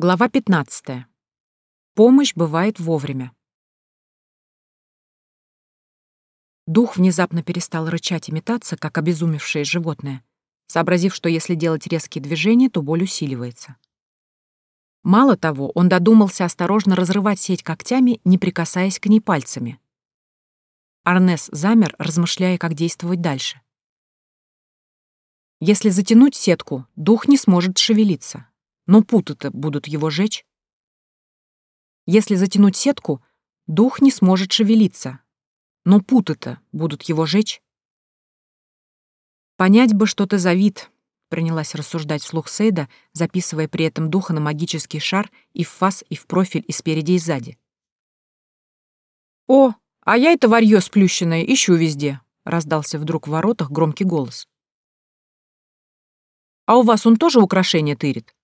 Глава 15. Помощь бывает вовремя. Дух внезапно перестал рычать и метаться, как обезумевшее животное, сообразив, что если делать резкие движения, то боль усиливается. Мало того, он додумался осторожно разрывать сеть когтями, не прикасаясь к ней пальцами. Арнес замер, размышляя, как действовать дальше. Если затянуть сетку, дух не сможет шевелиться, но путы-то будут его жечь. Если затянуть сетку, дух не сможет шевелиться, но путы-то будут его жечь. Понять бы, что ты за вид, принялась рассуждать вслух Сейда, записывая при этом духа на магический шар и в фас, и в профиль, и спереди, и сзади. «О, а я это варьё сплющенное ищу везде», — раздался вдруг в воротах громкий голос. «А у вас он тоже украшение тырит?»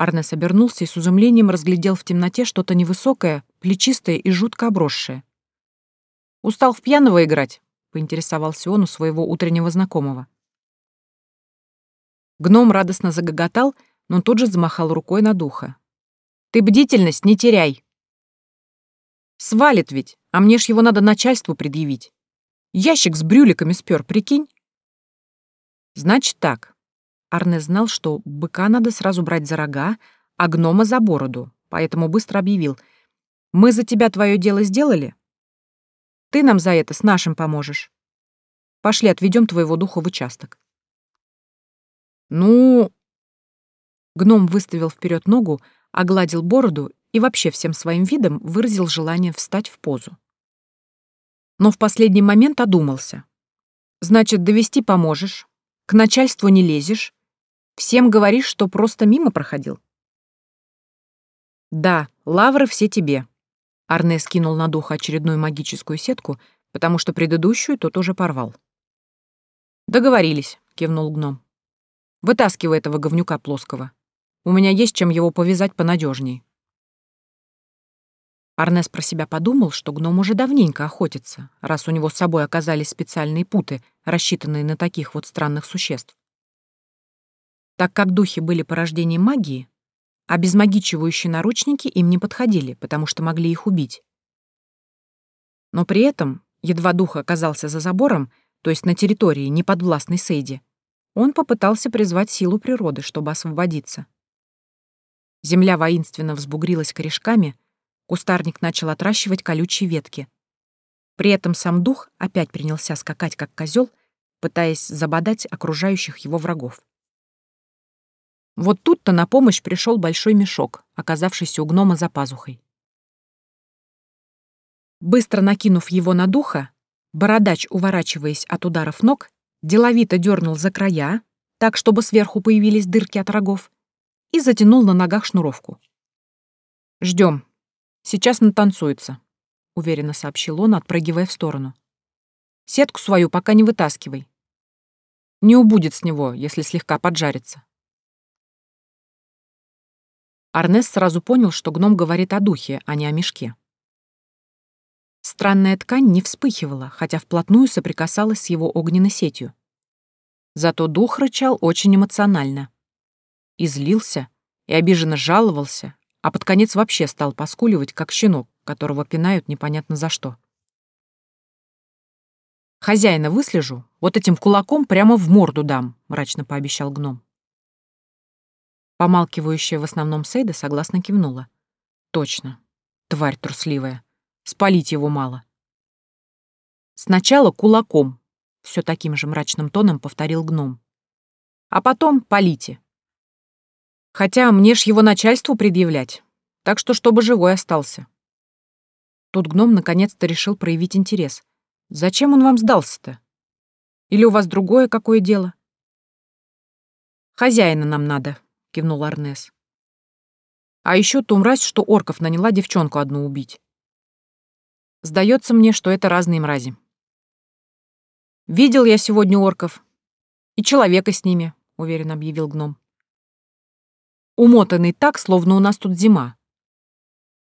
Арнес обернулся и с изумлением разглядел в темноте что-то невысокое, плечистое и жутко обросшее. «Устал в пьяного играть?» — поинтересовался он у своего утреннего знакомого. Гном радостно загоготал, но тут же замахал рукой на духа. «Ты бдительность не теряй!» «Свалит ведь, а мне ж его надо начальству предъявить. Ящик с брюликами спер, прикинь?» «Значит так, Арне знал, что быка надо сразу брать за рога, а гнома за бороду, поэтому быстро объявил. «Мы за тебя твое дело сделали? Ты нам за это с нашим поможешь. Пошли, отведем твоего духа в участок». «Ну...» Гном выставил вперед ногу, огладил бороду и вообще всем своим видом выразил желание встать в позу. Но в последний момент одумался. «Значит, довести поможешь, к начальству не лезешь, Всем говоришь, что просто мимо проходил?» «Да, лавры все тебе». Арне скинул на духа очередную магическую сетку, потому что предыдущую тот уже порвал. «Договорились», — кивнул гном. «Вытаскивай этого говнюка плоского. У меня есть чем его повязать понадежней. Арнес про себя подумал, что гном уже давненько охотится, раз у него с собой оказались специальные путы, рассчитанные на таких вот странных существ. Так как духи были порождением магии, а безмагичивающие наручники им не подходили, потому что могли их убить. Но при этом, едва дух оказался за забором, то есть на территории, не подвластной Сейди, он попытался призвать силу природы, чтобы освободиться. Земля воинственно взбугрилась корешками, кустарник начал отращивать колючие ветки. При этом сам дух опять принялся скакать, как козел, пытаясь забодать окружающих его врагов. Вот тут-то на помощь пришел большой мешок, оказавшийся у гнома за пазухой. Быстро накинув его на духа, бородач, уворачиваясь от ударов ног, деловито дернул за края, так, чтобы сверху появились дырки от рогов, и затянул на ногах шнуровку. Ждем. Сейчас натанцуется», — уверенно сообщил он, отпрыгивая в сторону. «Сетку свою пока не вытаскивай. Не убудет с него, если слегка поджарится». Арнес сразу понял, что гном говорит о духе, а не о мешке. Странная ткань не вспыхивала, хотя вплотную соприкасалась с его огненной сетью. Зато дух рычал очень эмоционально. И злился, и обиженно жаловался, а под конец вообще стал поскуливать, как щенок, которого пинают непонятно за что. «Хозяина выслежу, вот этим кулаком прямо в морду дам», — мрачно пообещал гном. Помалкивающая в основном Сейда согласно кивнула. Точно. Тварь трусливая. Спалить его мало. Сначала кулаком, все таким же мрачным тоном повторил гном. А потом полите. Хотя мне ж его начальству предъявлять, так что чтобы живой остался. Тут гном наконец-то решил проявить интерес. Зачем он вам сдался-то? Или у вас другое какое дело? Хозяина нам надо, — кивнул Арнес. «А еще ту мразь, что орков наняла девчонку одну убить. Сдается мне, что это разные мрази. Видел я сегодня орков. И человека с ними», — уверенно объявил гном. Умотанный так, словно у нас тут зима.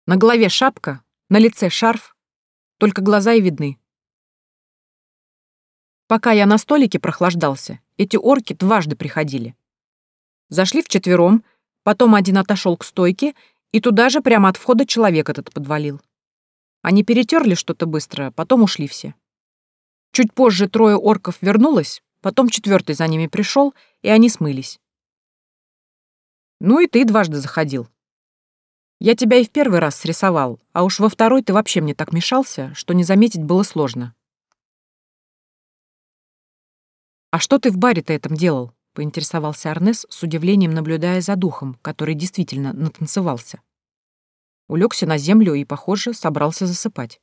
На голове шапка, на лице шарф, только глаза и видны. Пока я на столике прохлаждался, эти орки дважды приходили. Зашли вчетвером, Потом один отошел к стойке, и туда же прямо от входа человек этот подвалил. Они перетерли что-то быстро, потом ушли все. Чуть позже трое орков вернулось, потом четвертый за ними пришел, и они смылись. Ну и ты дважды заходил. Я тебя и в первый раз срисовал, а уж во второй ты вообще мне так мешался, что не заметить было сложно. «А что ты в баре-то этом делал?» — поинтересовался Арнес с удивлением, наблюдая за духом, который действительно натанцевался. Улегся на землю и, похоже, собрался засыпать.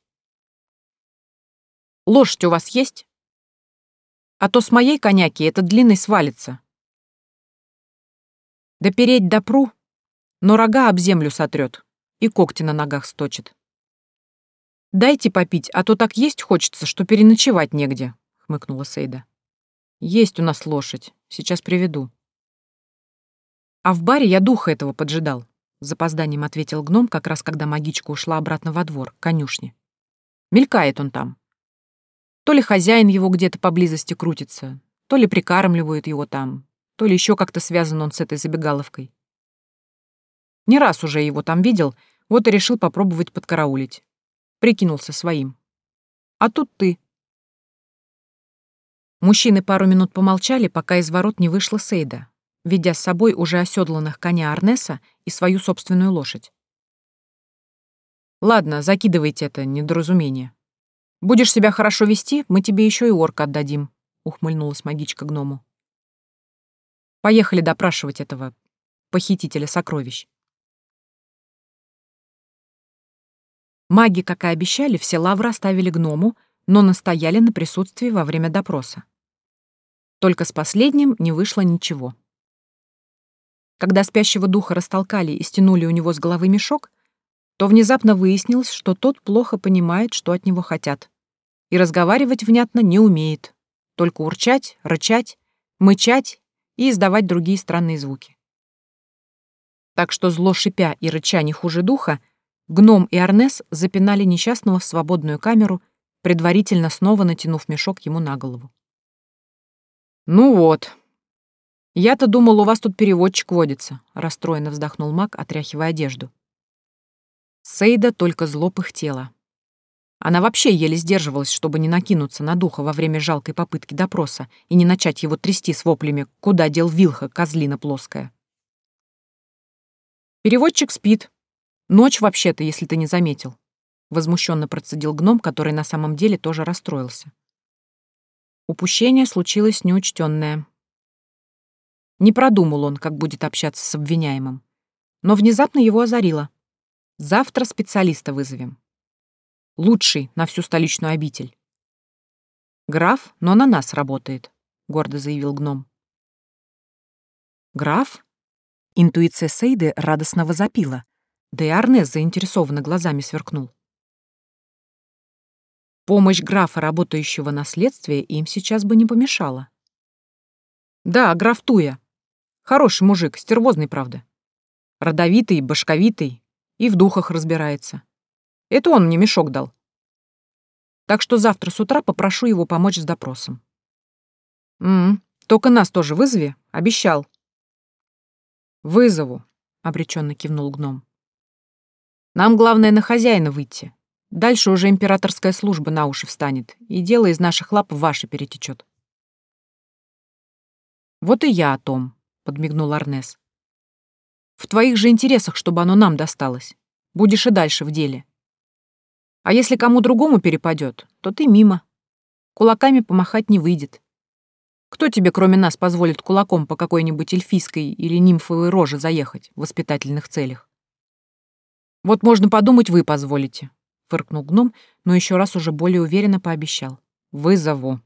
«Лошадь у вас есть? А то с моей коняки этот длинный свалится». «Да переть допру, но рога об землю сотрет и когти на ногах сточит. «Дайте попить, а то так есть хочется, что переночевать негде», — хмыкнула Сейда. Есть у нас лошадь. Сейчас приведу. А в баре я духа этого поджидал. Запозданием ответил гном, как раз когда магичка ушла обратно во двор, к конюшне. Мелькает он там. То ли хозяин его где-то поблизости крутится, то ли прикармливают его там, то ли еще как-то связан он с этой забегаловкой. Не раз уже его там видел, вот и решил попробовать подкараулить. Прикинулся своим. А тут ты. Мужчины пару минут помолчали, пока из ворот не вышла Сейда, ведя с собой уже оседланных коня Арнеса и свою собственную лошадь. «Ладно, закидывайте это недоразумение. Будешь себя хорошо вести, мы тебе еще и орка отдадим», — ухмыльнулась магичка гному. «Поехали допрашивать этого похитителя сокровищ». Маги, как и обещали, все лавры оставили гному, но настояли на присутствии во время допроса. Только с последним не вышло ничего. Когда спящего духа растолкали и стянули у него с головы мешок, то внезапно выяснилось, что тот плохо понимает, что от него хотят, и разговаривать внятно не умеет, только урчать, рычать, мычать и издавать другие странные звуки. Так что зло шипя и рыча не хуже духа, гном и Арнес запинали несчастного в свободную камеру предварительно снова натянув мешок ему на голову. «Ну вот. Я-то думал, у вас тут переводчик водится», — расстроенно вздохнул маг, отряхивая одежду. Сейда только зло пыхтела. Она вообще еле сдерживалась, чтобы не накинуться на духа во время жалкой попытки допроса и не начать его трясти с воплями «Куда дел Вилха, козлина плоская?» «Переводчик спит. Ночь вообще-то, если ты не заметил», возмущенно процедил гном, который на самом деле тоже расстроился. Упущение случилось неучтенное. Не продумал он, как будет общаться с обвиняемым. Но внезапно его озарило. Завтра специалиста вызовем. Лучший на всю столичную обитель. Граф, но на нас работает, гордо заявил гном. Граф? Интуиция Сейды радостно возопила, да и Арнес заинтересованно глазами сверкнул. Помощь графа, работающего на следствие, им сейчас бы не помешала. Да, граф Туя. Хороший мужик, стервозный, правда. Родовитый, башковитый и в духах разбирается. Это он мне мешок дал. Так что завтра с утра попрошу его помочь с допросом. М, только нас тоже вызови, обещал. Вызову, обреченно кивнул гном. Нам главное на хозяина выйти. Дальше уже императорская служба на уши встанет, и дело из наших лап в ваши перетечет. «Вот и я о том», — подмигнул Арнес. «В твоих же интересах, чтобы оно нам досталось. Будешь и дальше в деле. А если кому другому перепадет, то ты мимо. Кулаками помахать не выйдет. Кто тебе, кроме нас, позволит кулаком по какой-нибудь эльфийской или нимфовой роже заехать в воспитательных целях? Вот можно подумать, вы позволите. — фыркнул гном, но еще раз уже более уверенно пообещал. «Вызову».